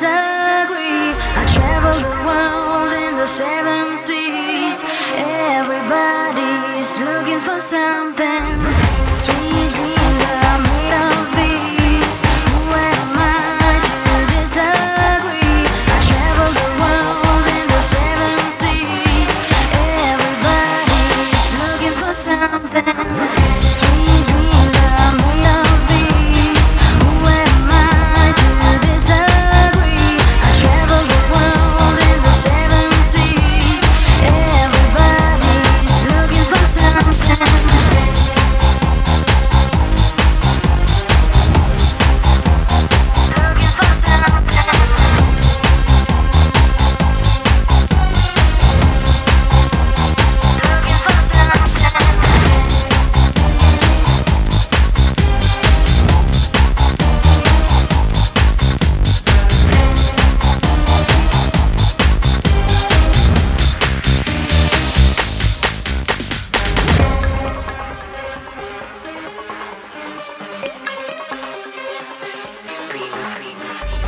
disagree. I travel the world in the seven seas. Everybody's looking for something. Sweet. dreams.